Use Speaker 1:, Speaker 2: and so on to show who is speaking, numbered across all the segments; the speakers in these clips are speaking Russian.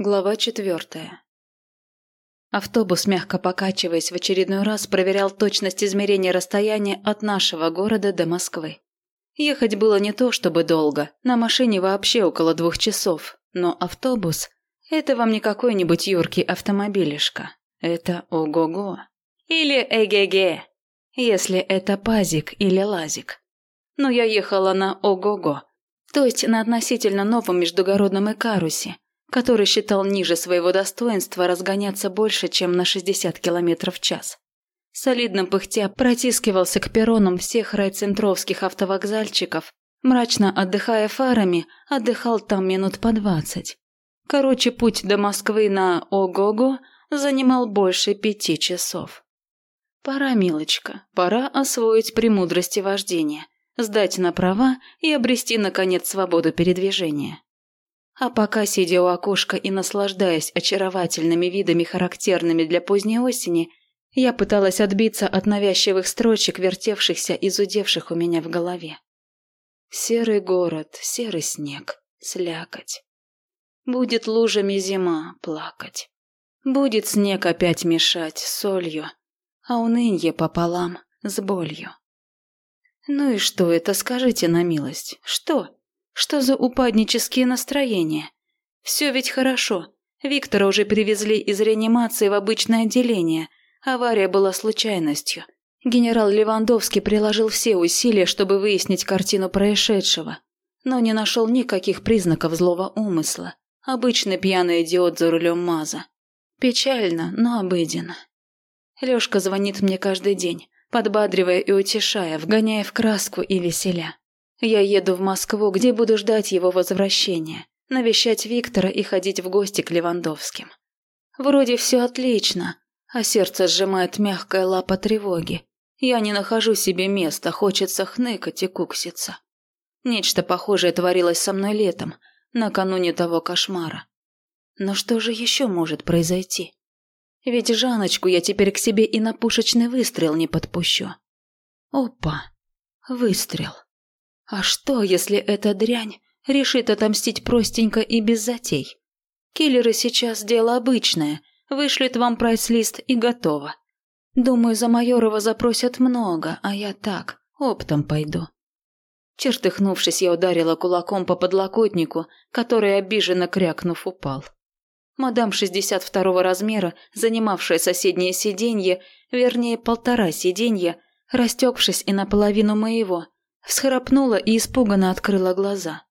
Speaker 1: Глава четвертая. Автобус, мягко покачиваясь, в очередной раз проверял точность измерения расстояния от нашего города до Москвы. Ехать было не то чтобы долго, на машине вообще около двух часов, но автобус – это вам не какой-нибудь юркий автомобилишка. Это ого-го. Или эге-ге, если это пазик или лазик. Но я ехала на ого-го, то есть на относительно новом междугородном Икарусе – который считал ниже своего достоинства разгоняться больше, чем на 60 км в час. Солидным пыхтя протискивался к перронам всех райцентровских автовокзальчиков, мрачно отдыхая фарами, отдыхал там минут по двадцать. Короче, путь до Москвы на Ого-го занимал больше пяти часов. Пора, милочка, пора освоить премудрости вождения, сдать на права и обрести, наконец, свободу передвижения. А пока, сидя у окошка и наслаждаясь очаровательными видами, характерными для поздней осени, я пыталась отбиться от навязчивых строчек, вертевшихся и зудевших у меня в голове. Серый город, серый снег, слякоть. Будет лужами зима плакать. Будет снег опять мешать солью, а унынье пополам с болью. Ну и что это, скажите на милость, что? Что за упаднические настроения? Все ведь хорошо. Виктора уже привезли из реанимации в обычное отделение. Авария была случайностью. Генерал Левандовский приложил все усилия, чтобы выяснить картину происшедшего, но не нашел никаких признаков злого умысла. Обычный пьяный идиот за рулем МАЗа. Печально, но обыденно. Лёшка звонит мне каждый день, подбадривая и утешая, вгоняя в краску и веселя. Я еду в Москву, где буду ждать его возвращения, навещать Виктора и ходить в гости к Левандовским. Вроде все отлично, а сердце сжимает мягкая лапа тревоги. Я не нахожу себе места, хочется хныкать и кукситься. Нечто похожее творилось со мной летом, накануне того кошмара. Но что же еще может произойти? Ведь Жаночку я теперь к себе и на пушечный выстрел не подпущу. Опа, выстрел. А что, если эта дрянь решит отомстить простенько и без затей? Киллеры сейчас дело обычное, вышлет вам прайс-лист и готово. Думаю, за Майорова запросят много, а я так, оптом пойду. Чертыхнувшись, я ударила кулаком по подлокотнику, который, обиженно крякнув, упал. Мадам 62 размера, занимавшая соседнее сиденье, вернее, полтора сиденья, растекшись и наполовину моего, всхрапнула и испуганно открыла глаза.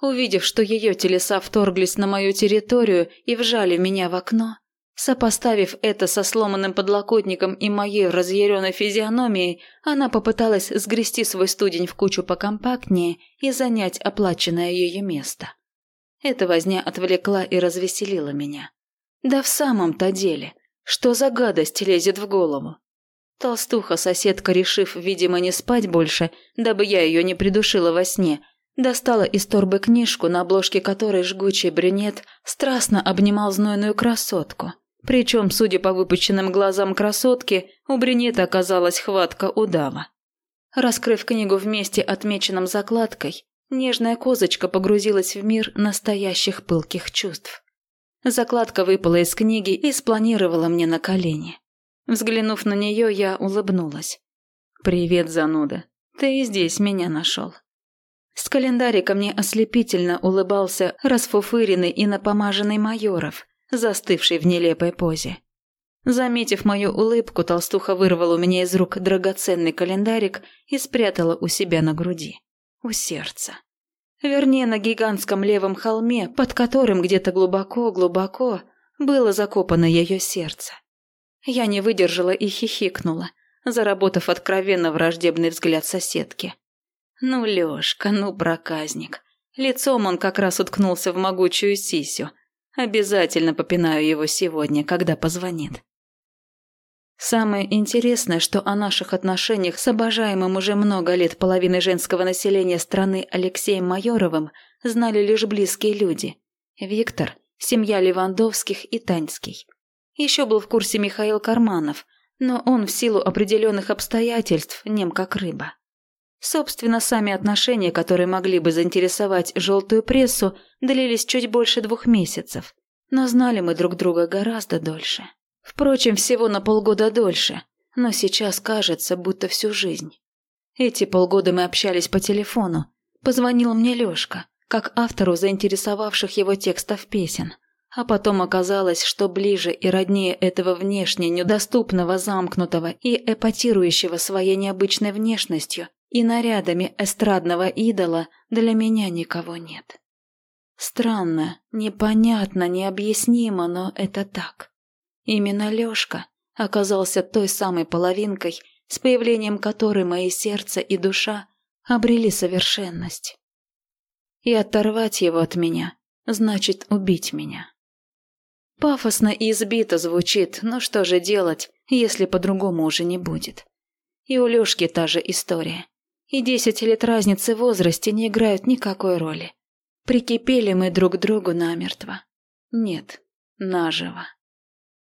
Speaker 1: Увидев, что ее телеса вторглись на мою территорию и вжали меня в окно, сопоставив это со сломанным подлокотником и моей разъяренной физиономией, она попыталась сгрести свой студень в кучу покомпактнее и занять оплаченное ее место. Эта возня отвлекла и развеселила меня. Да в самом-то деле, что за гадость лезет в голову? Толстуха-соседка, решив, видимо, не спать больше, дабы я ее не придушила во сне, достала из торбы книжку, на обложке которой жгучий брюнет страстно обнимал знойную красотку. Причем, судя по выпученным глазам красотки, у брюнета оказалась хватка удава. Раскрыв книгу вместе отмеченном закладкой, нежная козочка погрузилась в мир настоящих пылких чувств. Закладка выпала из книги и спланировала мне на колени. Взглянув на нее, я улыбнулась. «Привет, зануда. Ты и здесь меня нашел». С календарика мне ослепительно улыбался расфуфыренный и напомаженный Майоров, застывший в нелепой позе. Заметив мою улыбку, толстуха вырвала у меня из рук драгоценный календарик и спрятала у себя на груди. У сердца. Вернее, на гигантском левом холме, под которым где-то глубоко-глубоко было закопано ее сердце. Я не выдержала и хихикнула, заработав откровенно враждебный взгляд соседки. Ну, Лёшка, ну, проказник. Лицом он как раз уткнулся в могучую сисю. Обязательно попинаю его сегодня, когда позвонит. Самое интересное, что о наших отношениях с обожаемым уже много лет половиной женского населения страны Алексеем Майоровым знали лишь близкие люди. Виктор, семья Левандовских и Таньский. Еще был в курсе Михаил Карманов, но он в силу определенных обстоятельств нем как рыба. Собственно, сами отношения, которые могли бы заинтересовать желтую прессу, длились чуть больше двух месяцев. Но знали мы друг друга гораздо дольше. Впрочем, всего на полгода дольше, но сейчас кажется, будто всю жизнь. Эти полгода мы общались по телефону. Позвонил мне Лёшка, как автору заинтересовавших его текстов песен. А потом оказалось, что ближе и роднее этого внешне недоступного, замкнутого и эпатирующего своей необычной внешностью и нарядами эстрадного идола для меня никого нет. Странно, непонятно, необъяснимо, но это так. Именно Лёшка оказался той самой половинкой, с появлением которой мои сердце и душа обрели совершенность. И оторвать его от меня значит убить меня. Пафосно и избито звучит, но что же делать, если по-другому уже не будет? И у Лёшки та же история. И десять лет разницы в возрасте не играют никакой роли. Прикипели мы друг к другу намертво. Нет, наживо.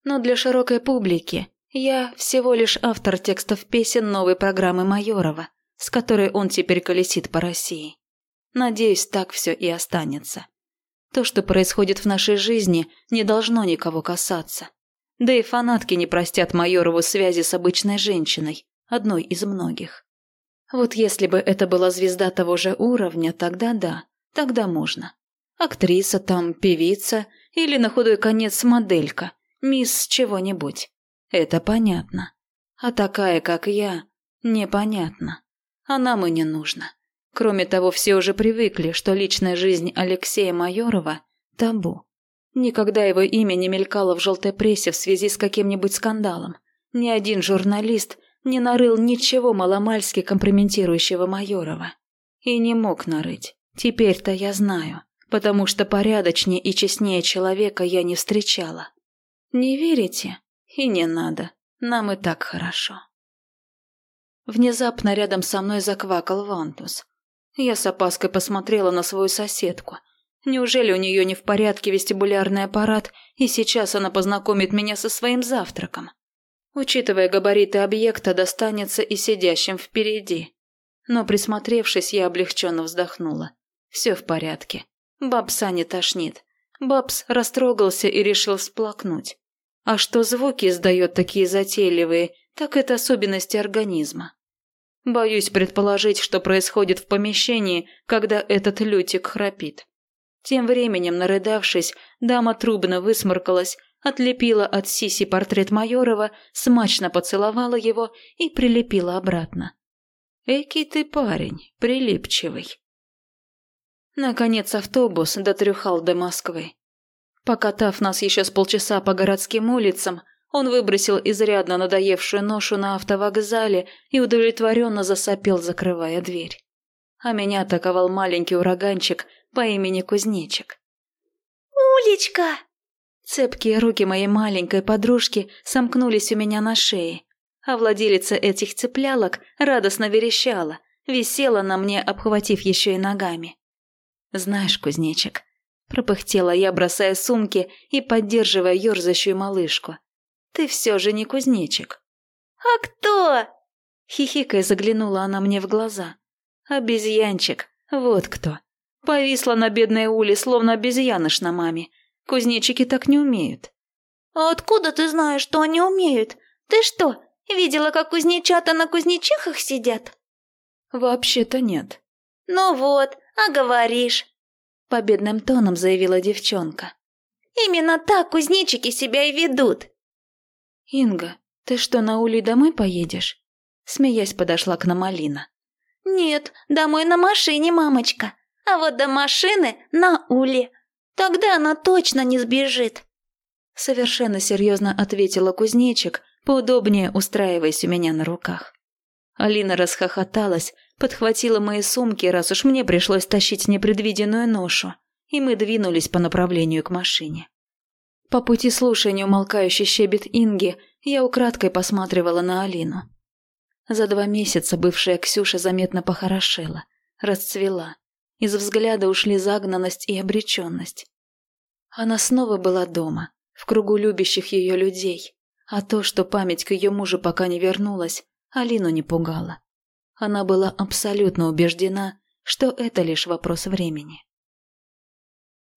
Speaker 1: Но для широкой публики я всего лишь автор текстов песен новой программы Майорова, с которой он теперь колесит по России. Надеюсь, так все и останется. То, что происходит в нашей жизни, не должно никого касаться. Да и фанатки не простят Майорову связи с обычной женщиной, одной из многих. Вот если бы это была звезда того же уровня, тогда да, тогда можно. Актриса там, певица или на худой конец моделька, мисс чего-нибудь. Это понятно. А такая, как я, непонятно. А нам и не нужно. Кроме того, все уже привыкли, что личная жизнь Алексея Майорова – табу. Никогда его имя не мелькало в желтой прессе в связи с каким-нибудь скандалом. Ни один журналист не нарыл ничего маломальски компрометирующего Майорова. И не мог нарыть. Теперь-то я знаю, потому что порядочнее и честнее человека я не встречала. Не верите? И не надо. Нам и так хорошо. Внезапно рядом со мной заквакал Вантус. Я с опаской посмотрела на свою соседку. Неужели у нее не в порядке вестибулярный аппарат, и сейчас она познакомит меня со своим завтраком? Учитывая габариты объекта, достанется и сидящим впереди. Но присмотревшись, я облегченно вздохнула. Все в порядке. Бабса не тошнит. Бабс растрогался и решил всплакнуть. А что звуки издает такие затейливые, так это особенности организма. Боюсь предположить, что происходит в помещении, когда этот лютик храпит. Тем временем, нарыдавшись, дама трубно высморкалась, отлепила от Сиси портрет Майорова, смачно поцеловала его и прилепила обратно. «Эки ты парень, прилипчивый». Наконец автобус дотрюхал до Москвы. Покатав нас еще с полчаса по городским улицам, он выбросил изрядно надоевшую ношу на автовокзале и удовлетворенно засопел, закрывая дверь. А меня атаковал маленький ураганчик по имени Кузнечик.
Speaker 2: «Улечка!»
Speaker 1: Цепкие руки моей маленькой подружки сомкнулись у меня на шее, а владелица этих цеплялок радостно верещала, висела на мне, обхватив еще и ногами. «Знаешь, кузнечик», – пропыхтела я, бросая сумки и поддерживая ерзающую малышку, ты все же не кузнечик.
Speaker 2: А кто?
Speaker 1: Хихикая заглянула она мне в глаза. Обезьянчик, вот кто. Повисла на бедной Уле, словно обезьяныш на маме. Кузнечики так не умеют.
Speaker 2: А откуда ты знаешь, что они умеют? Ты что, видела, как кузнечата на кузнечихах сидят?
Speaker 1: Вообще-то нет.
Speaker 2: Ну вот, а говоришь.
Speaker 1: Победным тоном заявила девчонка.
Speaker 2: Именно так кузнечики себя и ведут.
Speaker 1: «Инга, ты что, на Ули домой поедешь?» Смеясь, подошла к нам Алина.
Speaker 2: «Нет, домой на машине, мамочка. А вот до машины на Уле. Тогда она точно не сбежит».
Speaker 1: Совершенно серьезно ответила кузнечик, поудобнее устраиваясь у меня на руках. Алина расхохоталась, подхватила мои сумки, раз уж мне пришлось тащить непредвиденную ношу, и мы двинулись по направлению к машине. По пути слушая неумолкающий щебет Инги, я украдкой посматривала на Алину. За два месяца бывшая Ксюша заметно похорошела, расцвела. Из взгляда ушли загнанность и обреченность. Она снова была дома, в кругу любящих ее людей, а то, что память к ее мужу пока не вернулась, Алину не пугало. Она была абсолютно убеждена, что это лишь вопрос времени.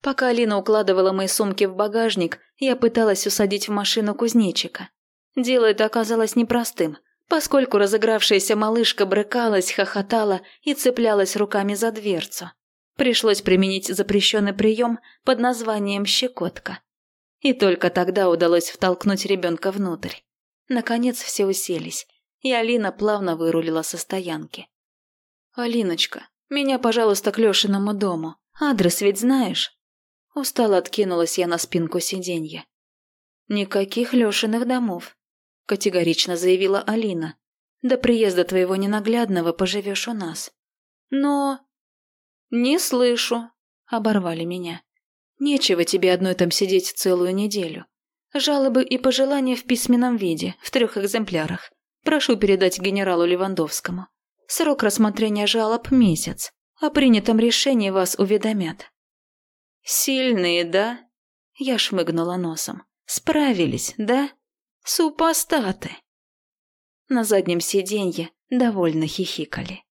Speaker 1: Пока Алина укладывала мои сумки в багажник, я пыталась усадить в машину кузнечика. Дело это оказалось непростым, поскольку разыгравшаяся малышка брыкалась, хохотала и цеплялась руками за дверцу. Пришлось применить запрещенный прием под названием «щекотка». И только тогда удалось втолкнуть ребенка внутрь. Наконец все уселись, и Алина плавно вырулила со стоянки. «Алиночка, меня, пожалуйста, к Лешиному дому. Адрес ведь знаешь?» Устало откинулась я на спинку сиденья. «Никаких Лешиных домов», — категорично заявила Алина. «До приезда твоего ненаглядного поживешь у нас». «Но...» «Не слышу», — оборвали меня. «Нечего тебе одной там сидеть целую неделю. Жалобы и пожелания в письменном виде, в трех экземплярах. Прошу передать генералу Левандовскому. Срок рассмотрения жалоб – месяц. О принятом решении вас уведомят. «Сильные, да?» Я шмыгнула носом. «Справились, да? Супостаты!» На заднем сиденье довольно хихикали.